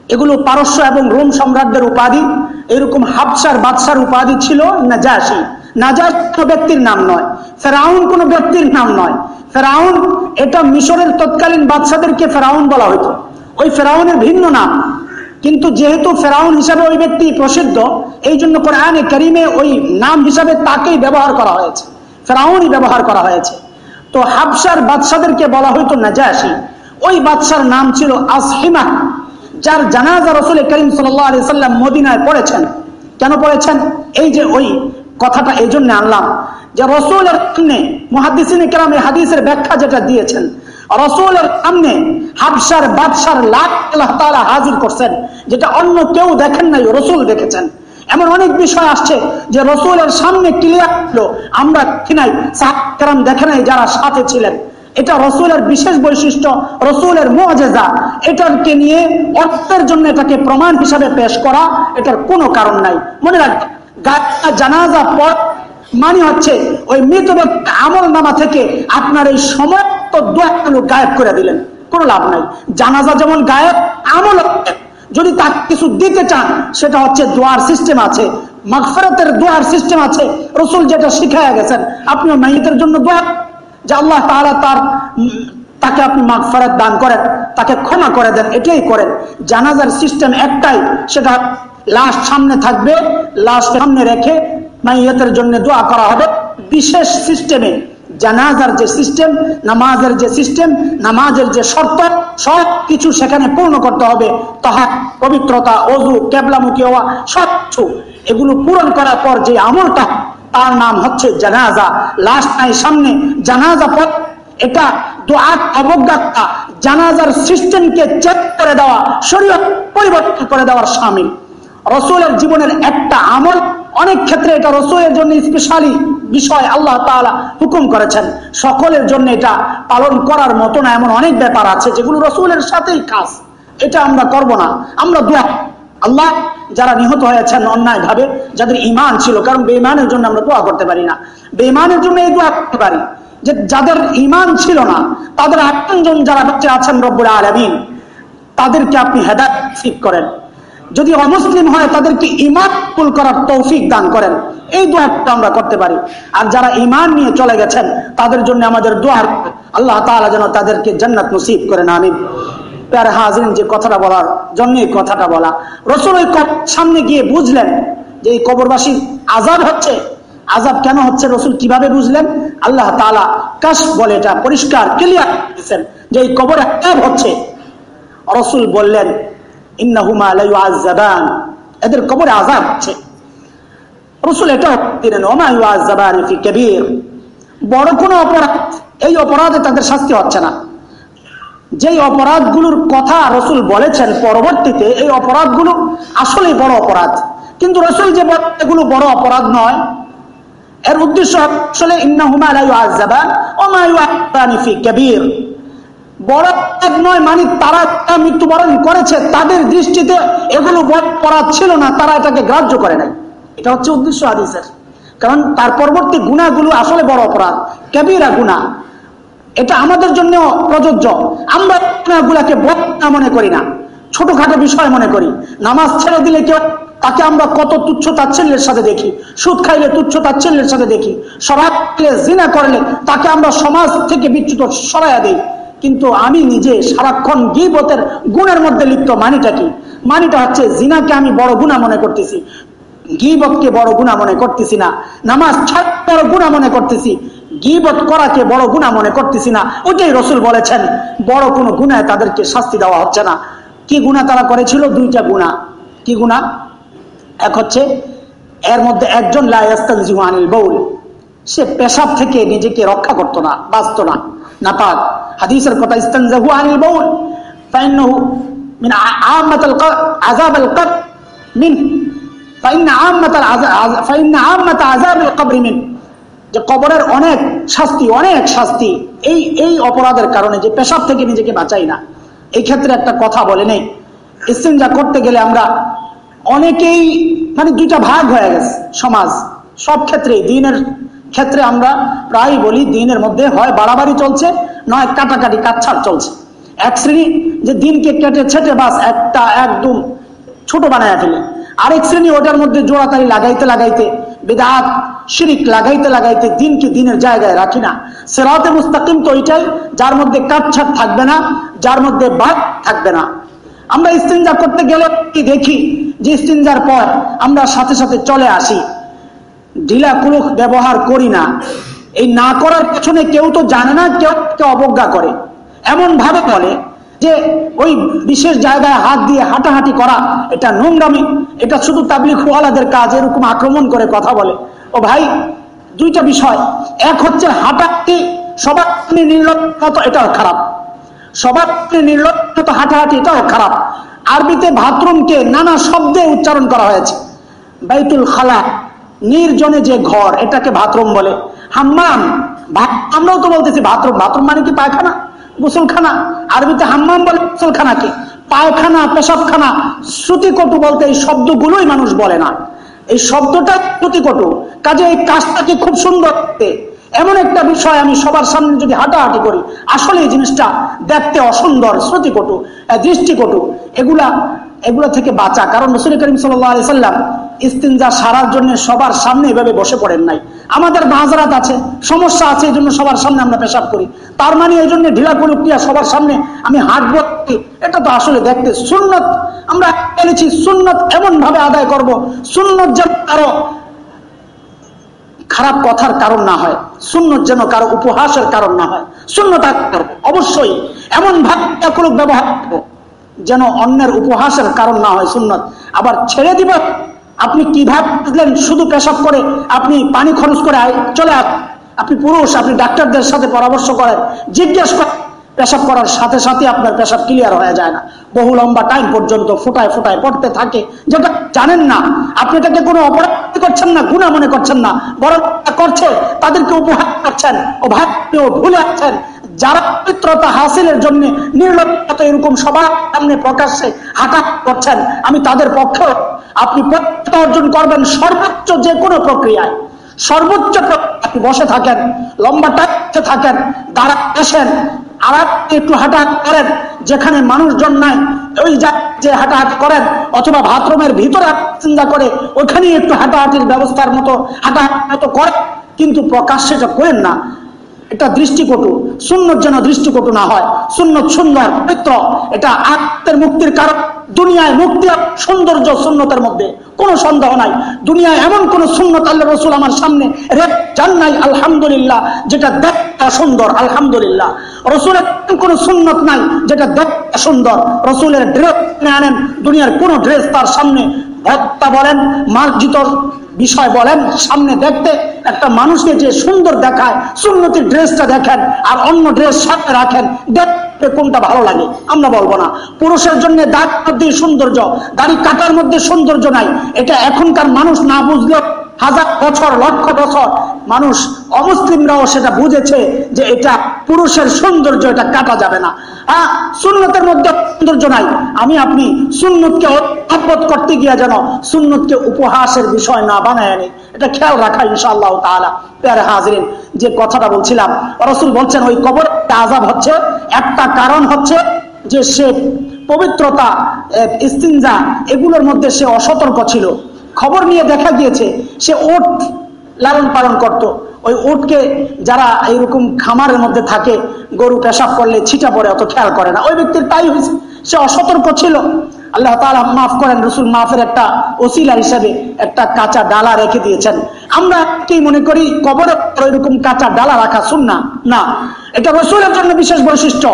এগুলো পারস্য এবং রোম সম্রাটদের উপাধি। এরকম হাফসার বাদশার উপাধি ছিল নাজাসি। নাজাস কোনো ব্যক্তির নাম নয়, ফেরাউন কোনো ব্যক্তির নাম নয়। ফেরাউন, এটা মিশরের তৎকালীন বাদশাদেরকে ফেরাউন বলা হতো। ওই ফেরাউনের ভিন্ন নাম। কিন্তু যেহেতু ফেরাউন হিসাবে ওই ব্যক্তি প্রসিদ্ধ এই জন্য কোরআনে করিমে ওই নাম হিসাবে তাকেই ব্যবহার করা হয়েছে। ফেরাউনই ব্যবহার করা হয়েছে। তো হাবসার বাদশাদেরকে বলা হইতো নাজাসি ওই বাদশার নাম ছিল আসহিমা, যার জানাজা রসুল করিম সাল্লাম মদিনায় পড়েছেন। কেন পড়েছেন? এই যে ওই কথাটা এই জন্য আনলাম যে রসুলের মহাদিসিন হাদিসের ব্যাখ্যা যেটা দিয়েছেন রসুলের সামনে হাবসার বাদশার লাখ আল্লাহ তালা হাজির করছেন, যেটা অন্য কেউ দেখেন নাই, রসুল দেখেছেন। এমন অনেক বিষয় আসছে যে রসুলের সামনে ক্লিয়ার হলো, আমরা কিনাই সাহাম দেখে নাই যারা সাথে ছিলেন। এটা রসুলের বিশেষ বৈশিষ্ট্য, রসুলের মজেজা এটাকে নিয়ে অর্থের জন্য এটাকে প্রমাণ হিসাবে পেশ করা, এটার কোনো কারণ নাই। মনে রাখবে জানাজা পর মানে হচ্ছে ওই মৃত ব্যক্তি আমল নামা থেকে আপনার এই সমস্ত দোয়াগুলো গায়েব করে দিলেন? কোনো লাভ নাই। জানাজা যেমন গায়েব, আমল যদি তাকে কিছু দিতে চান, সেটা হচ্ছে দোয়ার সিস্টেম আছে। মাগফেরাতের দোয়ার সিস্টেম আছে। রসুল যেটা শিখাইয়া গেছেন, আপনিও মাইতের জন্য দোয়া যে আল্লাহ তাহলে তার, তাকে আপনি মাগফেরাত দান করেন, তাকে ক্ষমা করে দেন, এটাই করেন। জানাজার সিস্টেম একটাই, সেটা লাশ সামনে থাকবে। লাশ সামনে রেখে মাইয়াতের জন্য দোয়া করা হবে। বিশেষ সিস্টেমে জানাজার যে সিস্টেম, নামাজের যে সিস্টেম, নামাজের যে শর্ত, সব কিছু সেখানে পূর্ণ করতে হবে। তাহা, পবিত্রতা, অজু, কেবলামুখী হওয়া, সব কিছু। এগুলো পূরণ করার পর যে আমলটা, তার নাম হচ্ছে জানাজা। লাস্ট নাই, সামনে জানাজা পথ। এটা দোয়া, অবজ্ঞাতা, জানাজার সিস্টেমকে চেক করে দেওয়া শরীর পরিবর্তন করে দেওয়ার সামিল। রসুলের জীবনের একটা আমল অনেক ক্ষেত্রে এটা রসুলের জন্য স্পেশালি বিষয়, আল্লাহ তালা হুকুম করেছেন। সকলের জন্য এটা পালন করার মতো না, এমন অনেক ব্যাপার আছে যেগুলো রসুলের সাথেই কাজ এটা আমরা করব না। আমরা দোয়া আল্লাহ যারা নিহত হয়েছেন অন্যায় ভাবে যাদের ইমান ছিল, কারণ বেইমানের জন্য আমরা দোয়া করতে পারি না। বেইমানের জন্য এই দোয়া করতে পারি যে যাদের ইমান ছিল না, তাদের আপনজন যারা বেঁচে আছেন রব্বুল আলমিন, তাদেরকে আপনি হেদায়ত করেন। যদি অমুসলিম হয়, তাদেরকে ইমান কুল করার তৌফিক দান করেন। এই দোয়াটা আমরা করতে পারি। আর যারা ইমান নিয়ে চলে গেছেন, তাদের জন্য আমাদের দোয়ার আল্লাহ তালা যেন তাদেরকে জান্নাত নসিব করেন, আমিন। প্যারে হাজরিন, যে কথাটা বলার জন্য এই কথাটা বলা। রসুল ওই সামনে গিয়ে বুঝলেন যে এই কবরবাসী আজাদ হচ্ছে। আজাব কেন হচ্ছে রসুল কীভাবে বুঝলেন? আল্লাহ তালা কাশ বলে এটা পরিষ্কার ক্লিয়ার যে এই কবর হচ্ছে। রসুল বললেন এদের কবরে আজাব হচ্ছে রসুল এটা বড় কোনো অপরাধ, এই অপরাধে তাদের শাস্তি হচ্ছে না। যেই অপরাধগুলোর কথা রসুল বলেছেন পরবর্তীতে, এই অপরাধগুলো আসলেই বড় অপরাধ। কিন্তু রসুল যে এগুলো বড় অপরাধ নয়। এর উদ্দেশ্য আসলে কবির। বড় নয় মানে তারা মৃত্যুবরণ করেছে, তাদের দৃষ্টিতে এগুলো অপরাধ ছিল না, তারা এটাকে গ্রাহ্য করে নাই। এটা হচ্ছে উদ্দেশ্য আদিসের কারণ তার পরবর্তী গুণাগুলো আসলে বড় অপরাধ। কবিরা গুণা। এটা আমাদের জন্য প্রযোজ্য। আমরা গুলাকে বদনা মনে করি না। ছোটখাটো বিষয় মনে করি। নামাজ ছেড়ে দিলে কেউ তাকে আমরা কত তুচ্ছ তাচ্ছিল্যের সাথে দেখি। সুদ খাইলে তুচ্ছ তাচ্ছিল্যের সাথে দেখি। সবাই জিনা করলে তাকে আমরা সমাজ থেকে বিচ্যুত সরাইয়া দিই। কিন্তু আমি নিজে সারাক্ষণ গিবতের গুণের মধ্যে লিপ্ত, মানিটা কি? মানিটা হচ্ছে জিনাকে আমি বড় গুণা মনে করতেছি। গিবতকে বড় গুণা মনে করতেছি না। নামাজ ছাড় বড় গুণা মনে করতেছি। গিবত করাকে বড় গুণা মনে করতেছি না। ওইটাই রসুল বলেছেন, বড় কোনো গুণায় তাদেরকে শাস্তি দেওয়া হচ্ছে না। কি গুণা তারা করেছিল? দুইটা গুণা। কি গুণা? এক হচ্ছে, এর মধ্যে একজন লাইস্তানিল বউল। সে পেশাব থেকে নিজেকে রক্ষা করত না, বাঁচত না। না পাক হাদিসের কথা, ইস্তানজাহু আনিল বউল ফাইন আম্মাতাল ফাইন আম্মাতা আযাবাল কবর মিন। যে কবরের অনেক শাস্তি অনেক শাস্তি, এই এই অপরাধের কারণে যে পেশাব থেকে নিজেকে বাঁচাই না। এই ক্ষেত্রে একটা কথা বলে নেই। ইস্তেঞ্জা করতে গেলে আমরা অনেকেই মানে দুইটা ভাগ হয়ে গেছে, সমাজ। সব ক্ষেত্রে দিনের ক্ষেত্রে আমরা প্রায় বলি দিনের মধ্যে হয় বাড়াবাড়ি চলছে, নয় কাটাকাটি কাটছাড় চলছে। এক শ্রেণি যে দিনকে কেটে ছেটে বাস একটা একদম ছোট বানায় ফেলে। আরেক শ্রেণি ওটার মধ্যে জোড়াতারি লাগাইতে লাগাইতে, বেদাত, শিরিক লাগাইতে লাগাইতে দিনকে দিনের জায়গায় রাখি না। সেরাতে মুস্তাকিম তো ওইটাই, যার মধ্যে কাটছাট থাকবে না, যার মধ্যে বাদ থাকবে না। আমরা ইস্তিনজা করতে গেলে দেখি, যে ইস্তিনজার পর আমরা সাথে সাথে চলে আসি। ঢিলা কুলুক ব্যবহার করি না। এই না করার পেছনে কেউ তো জানে না, কেউ অবজ্ঞা করে। এমন ভাবে বলে যে ওই বিশেষ জায়গায় হাত দিয়ে হাঁটাহাঁটি করা, এটা নোংরামি, এটা শুধু তাবলিক ওয়ালাদের কাজ, এরকম আক্রমণ করে কথা বলে। ও ভাই, দুইটা বিষয়। এক হচ্ছে হাঁটাহাঁটি, সবার নির্লজ্জ এটাও খারাপ। সবার নির্লজ্জ হাঁটাহাঁটি, এটাও খারাপ। আরবিতে বাথরুমকে নানা শব্দে উচ্চারণ করা হয়েছে। বাইতুল খালা নির্জনে যে ঘর, এটাকে বাথরুম বলে। হাম্মাম আমরাও তো বলতেছি বাথরুম। বাথরুম মানে কি পায়খানা? গোসলখানা। আরবিতে হাম্মাম বলে গোসলখানাকে। পায়খানা, পেশাবখানা, শ্রুতিকটু বলতে এই শব্দগুলোই মানুষ বলে না। এই শব্দটা শ্রুতিকটু। কাজে এই কাজটাকে খুব সুন্দর এমন একটা বিষয় আমি সবার সামনে যদি হাঁটাহাঁটি করি, আসলে এই জিনিসটা দেখতে অসুন্দর, শ্রুতিকটু দৃষ্টিকটু। এগুলা এগুলো থেকে বাঁচা। কারণ রসুল করিম সাল্লাম ইস্তিনজা সারার জন্য সবার সামনে এভাবে বসে পড়েন নাই। আমাদের বাজারাত আছে, সমস্যা আছে, এই জন্য সবার সামনে আমরা পেশাব করি। তার মানে এই জন্য ঢিলা প্রক্রিয়া সবার সামনে আমি হাঁটব। এটা তো আসলে দেখতে সুন্নত। আমরা এনেছি সুন্নত এমন ভাবে আদায় করব। সুন্নত যেন কারও খারাপ কথার কারণ না হয়, সুন্নত যেন কারও উপহাসের কারণ না হয়। শূন্যতা অবশ্যই। এমন ভাগ্যকুল ব্যবহার করব। যেন অন্যের উপহাসের কারণ না হয় সুন্নত। আবার ছেড়ে দিব। আপনি কীভাবে শুধু পেশাব করে আপনি পানি খরচ করে চলে আস আপনি পুরুষ, আপনি ডাক্তারদের সাথে পরামর্শ করেন। জিজ্ঞেস করেন। পেশাব করার সাথে সাথে আপনার পেশাব ক্লিয়ার হয়ে যায় না। বহু লম্বা টাইম পর্যন্ত ফুটায় ফুটায় পড়তে থাকে। যেটা জানেন না। আপনি তাকে কোনো অপরাধ করছেন না গুণা মনে করছেন না। বড় করছে, তাদেরকে উপহার করছেন ও ভাই ভুলে আছেন যারা পবিত্রতা হাসিলের জন্য নির্লজ্জতা এরকম সবার সামনে প্রকাশ্যে হাঁটা করছেন, আমি তাদের পক্ষে আপনি পবিত্রতা অর্জন করবেন সর্বোচ্চ যে কোনো প্রক্রিয়ায়। সর্বোচ্চ আপনি বসে থাকেন, লম্বা টাইতে থাকেন দাঁড়া আসেন আর একটু হাঁটাহাট করেন, যেখানে মানুষজন নাই, ওই যে হাঁটাহাট করেন, অথবা বাথরুমের ভিতরে চিন্তা করে ওইখানে একটু হাঁটাহাটির ব্যবস্থার মতো হাঁটাহাট মতো করেন, কিন্তু প্রকাশ্যে করেন না এটা দৃষ্টিকটু, সুন্নত যেন দৃষ্টিকটু না হয়। সুন্নত সুন্দর পবিত্র এটা আত্মের মুক্তির কারণ। দুনিয়ায় মুক্তি সৌন্দর্য সুন্নতের মধ্যে কোনো সন্দেহ নাই। দুনিয়ায় এমন কোন সুন্নত আল্লাহ রসুল আমার সামনে জান নাই, আলহামদুলিল্লাহ, যেটা দেখা সুন্দর, আলহামদুলিল্লাহ। রসুলের কোন সুন্নত নাই, যেটা দেখা সুন্দর। রসুলের ড্রেস আনেন, দুনিয়ার কোন ড্রেস তার সামনে ভত্তা বলেন, মার্জিত বিষয় বলেন, সামনে দেখতে একটা মানুষকে যে সুন্দর দেখায়, সুন্নতির ড্রেসটা দেখেন আর অন্য ড্রেস সাথে রাখেন, দেখতে কোনটা ভালো লাগে, আমরা বলব না। পুরুষের জন্য দাঁড়ির মধ্যে সৌন্দর্য দাড়ি কাটার মধ্যে সৌন্দর্য নাই। এটা এখনকার মানুষ না বুঝলেও হাজার বছর, লক্ষ বছর মানুষ অমুসলিমরাও সেটা বুঝেছে যে এটা পুরুষের সৌন্দর্য, এটা কাটা যাবে না। হ্যাঁ সুন্নতের মধ্যে সৌন্দর্য নাই। আমি, আপনি সুন্নতকে অভ্যত করতে গিয়ে যেন সুন্নতকে উপহাসের বিষয় না বানায় আনি। এটা খেয়াল রাখা ইনশাআল্লাহ তালা পেয়ারে হাজরিন, যে কথাটা বলছিলাম, রসুল বলছেন, ওই কবর আজাব হচ্ছে। একটা কারণ হচ্ছে যে সে পবিত্রতা এগুলোর মধ্যে সে অসতর্ক ছিল। খবর নিয়ে দেখা গিয়েছে, সে ওট লালন পালন করত। ওই ওটকে যারা এইরকম খামারের মধ্যে থাকে, গরু পেশাব করলে ছিটা পড়ে অত খেয়াল করে না। ওই ব্যক্তির তাই হয়েছে সে অসতর্ক ছিল। আল্লাহ তালা মাফ করেন, রসুল মাফের একটা ওসিলা হিসাবে একটা কাঁচা ডালা রেখে দিয়েছেন। আমরা কি মনে করি, কবরে ওইরকম কাঁচা ডালা রাখা শুন না। না এটা রসুলের জন্য বিশেষ বৈশিষ্ট্য।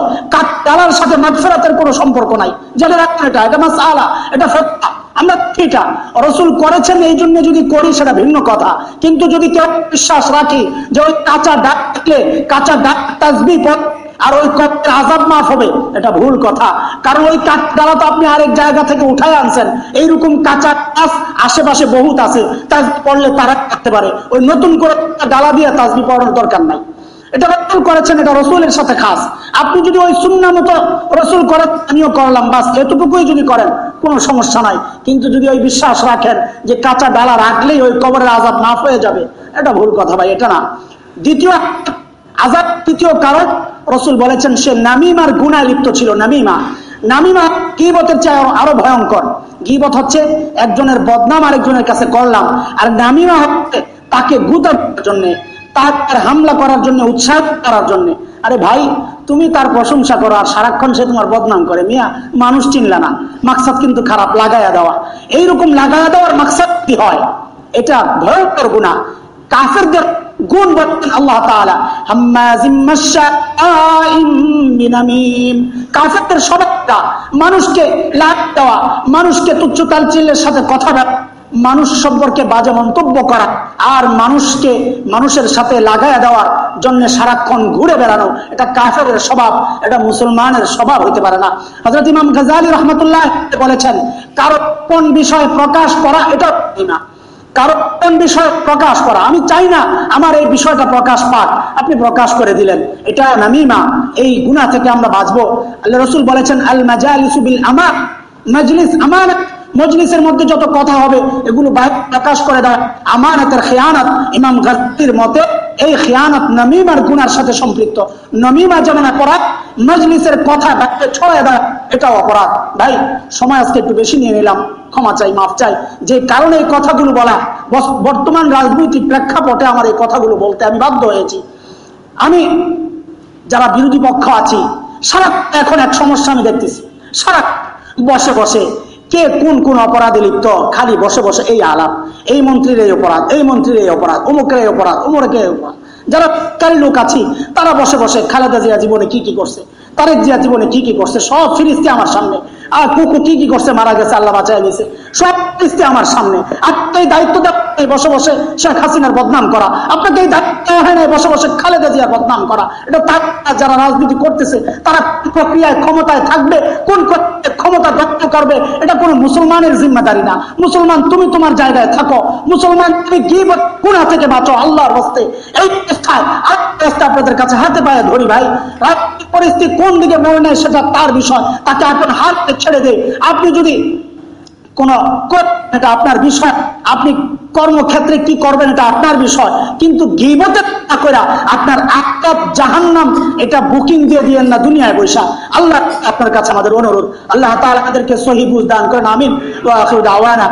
ডালার সাথে মাফেরাতের কোনো সম্পর্ক নাই। জেনে রাখেন এটা এটা মাস আলা এটা ফেরতা আমরা ঠিকা রসুল করেছেন এই জন্য যদি করি সেটা ভিন্ন কথা। কিন্তু যদি কেউ বিশ্বাস রাখি যে ওই কাঁচা ডাক থাকলে, কাঁচা ডাক তাজবি আর ওই কপের আজাব মাফ হবে, এটা ভুল কথা। কারণ ওই কাঠ ডালা তো আপনি আরেক জায়গা থেকে উঠাই আনছেন। এইরকম কাঁচা গাছ আশেপাশে বহুত আছে। তাজ পড়লে তারা থাকতে পারে। ওই নতুন করে ডালা দিয়ে তাজবি পড়ানোর দরকার নাই। এটা রসুল করেছেন, এটা রসুলের সাথে খাস। আপনি যদি ওই সুন্না মতো রসুল করেন, আমিও করলাম, বাস, এতটুকুই যদি করেন, কোনো সমস্যা নাই। কিন্তু যদি ওই বিশ্বাস রাখেন যে কাঁচা ডালা রাখলেই ওই কবরের আজাদ মাফ হয়ে যাবে, এটা ভুল কথা ভাই, এটা না। দ্বিতীয় আজাদ তৃতীয় কারণ, রসুল বলেছেন, সে নামিমার গুণায় লিপ্ত ছিল, নামিমা। নামিমা কিবতের চেয়ে আরও ভয়ঙ্কর। গিবত হচ্ছে একজনের বদনাম আরেকজনের কাছে করলাম, আর নামিমা হচ্ছে তাকে গুতার জন্য তার হামলা করার জন্য, উৎসাহ করার জন্য। আরে ভাই, তুমি তার প্রশংসা করো, আর সারাক্ষণ সে তোমার বদনাম করে। মিয়া, মানুষ চিনলা না। মাকসাদ কিন্তু খারাপ লাগাইয়া দেওয়া। এইরকম লাগাইয়া দেওয়ার মাকসাদ কি হয়? এটা ভয়ঙ্কর গুণা। কাফেরদের গুণ বলছেন আল্লাহ কাফেরদের স্বভাবটা মানুষকে লাভ দেওয়া, মানুষকে তুচ্ছ তালচিলের সাথে কথা মানুষ সম্পর্কে বাজে মন্তব্য করা আর মানুষকে মানুষের সাথে লাগাইয়া দেওয়ার জন্য সারাক্ষণ ঘুরে বেড়ানো, এটা কাফের স্বভাব, এটা মুসলমানের স্বভাব হইতে পারে না। হজরত ইমাম গাজালি রহমতুল্লাহ বলেছেন, কারও কোন বিষয় প্রকাশ করা এটা না। কারও কোন বিষয় প্রকাশ করা আমি চাই না আমার এই বিষয়টা প্রকাশ পাক। আপনি প্রকাশ করে দিলেন, এটা নামিমা। এই গুণা থেকে আমরা বাঁচবো। আল্লাহ রসুল বলেছেন আল মাজালিসুবিল আমার মজলিস আমার মজলিসের মধ্যে যত কথা হবে, এগুলো প্রকাশ করে দেয়। আমানতের খেয়ানত ইমাম গাজির মতে, এই খেয়ানত নমিমার গুনার সাথে সম্পৃক্ত। নমিমা যেমন অপরাধ, মজলিসের কথা ছড়ায় দেয়, এটাও অপরাধ। ভাই, সময় আজকে একটু বেশি নিয়ে নিলাম। ক্ষমা চাই, মাফ চাই। যে কারণে এই কথাগুলো বলা বর্তমান রাজনৈতিক প্রেক্ষাপটে আমার এই কথাগুলো বলতে আমি বাধ্য হয়েছি। আমি যারা বিরোধী পক্ষ আছি, সারা এখন এক সমস্যা আমি দেখতেছি। সারা বসে বসে কে কোন কোন অপরাধে লিপ্ত? খালি বসে বসে এই আলাপ। এই মন্ত্রীর এই অপরাধ, এই মন্ত্রীর এই অপরাধ, অমুকের এই অপরাধ অমুকের এই অপরাধ। যারা কারি লোক আছি, তারা বসে বসে খালেদা জিয়া জীবনে কি কি করছে? তারেক জিয়া জীবনে কি কি করছে? সব ফিরিস্তি আমার সামনে। আর কুকু কি কি করছে? মারা গেছে, আল্লাহ বাঁচাই গেছে সব ফিরিস্তি আমার সামনে। আর এই দায়িত্ব বসে বসে শেখ হাসিনার বদনাম করা। আপনাকে এই দায়িত্ব না বসে বসে খালেদা জিয়া বদনাম করা। এটা যারা রাজনীতি করতেছে, তারা প্রক্রিয়ায়, ক্ষমতায় থাকবে, কোন ক্ষমতা ব্যক্ত করবে, এটা মুসলমানের জিম্মাদারি না। মুসলমান, তুমি তোমার জায়গায় থাকো। মুসলমান, তুমি কি কোনা থেকে বাঁচো আল্লাহর হস্তে। এই আপনাদের কাছে হাতে পায়ে ধরি ভাই। রাজনৈতিক পরিস্থিতি কোন দিকে মনে নেয় সেটা তার বিষয়। তাকে আপনার হাতে ছেড়ে দেয় আপনি যদি কোন এটা আপনার বিষয়। আপনি কর্মক্ষেত্রে কি করবেন এটা আপনার বিষয়। কিন্তু গিবতে করে আপনার আকাব জাহান্নাম, এটা বুকিং দিয়ে দিয়েন না দুনিয়ায় বৈশা। আল্লাহ আপনার কাছে আমাদের অনুরোধ। আল্লাহ তাআলা আমাদেরকে সহি বুঝ দান করেন, আমিন। আলহামদুলিল্লাহ আখিরু দাওয়ানা